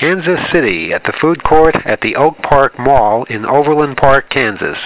Kansas City at the food court at the Oak Park Mall in Overland Park, Kansas.